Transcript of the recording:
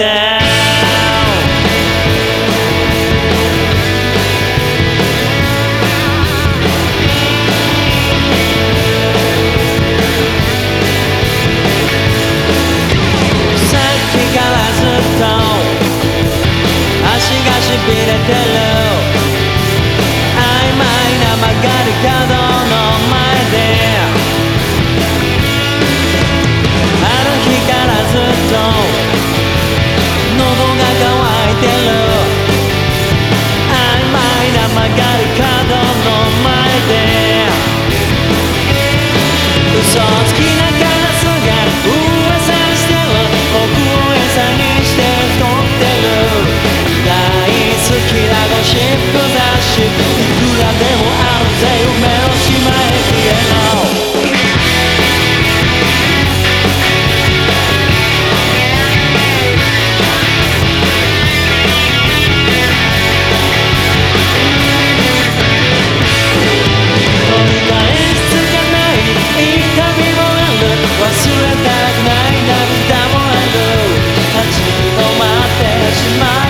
Yeah. Soft my